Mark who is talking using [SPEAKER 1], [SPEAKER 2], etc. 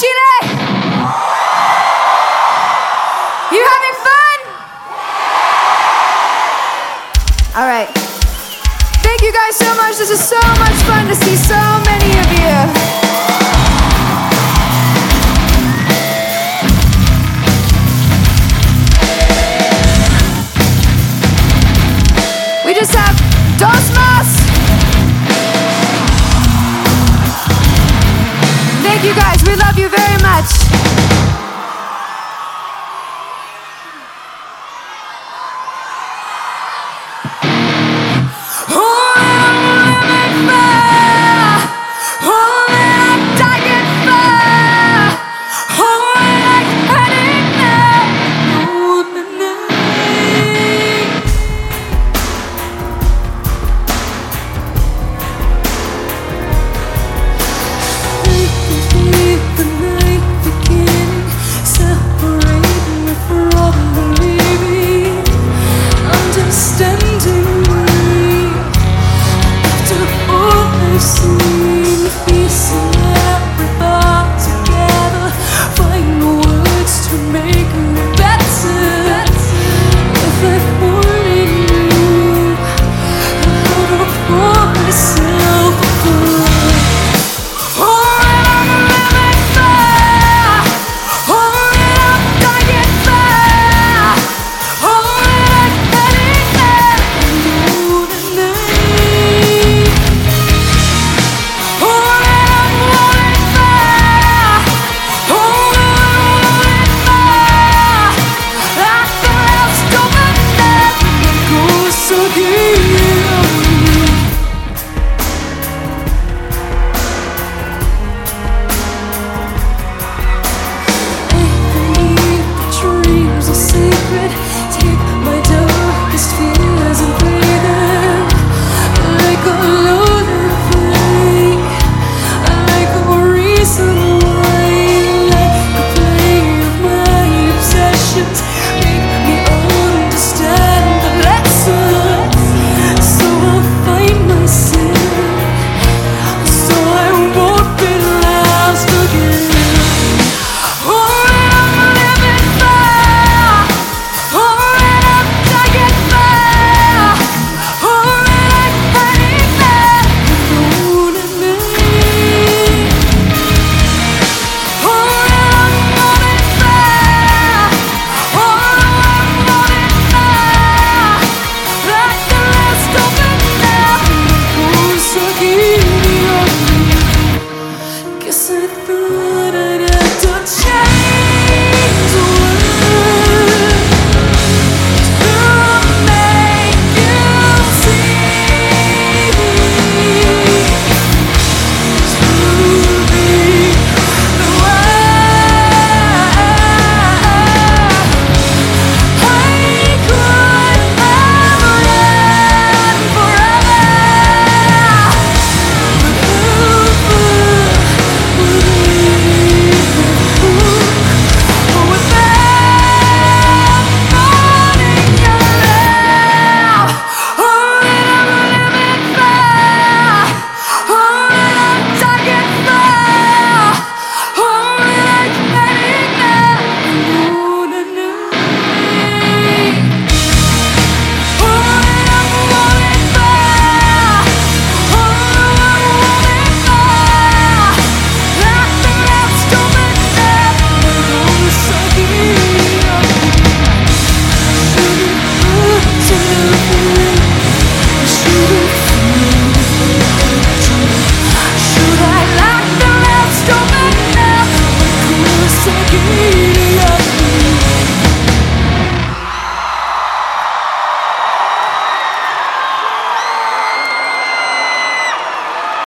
[SPEAKER 1] Chile? You having fun? All right. Thank you guys so much. This is so much fun to see so many of you. We just have dos más. Thank you guys you very much.
[SPEAKER 2] see.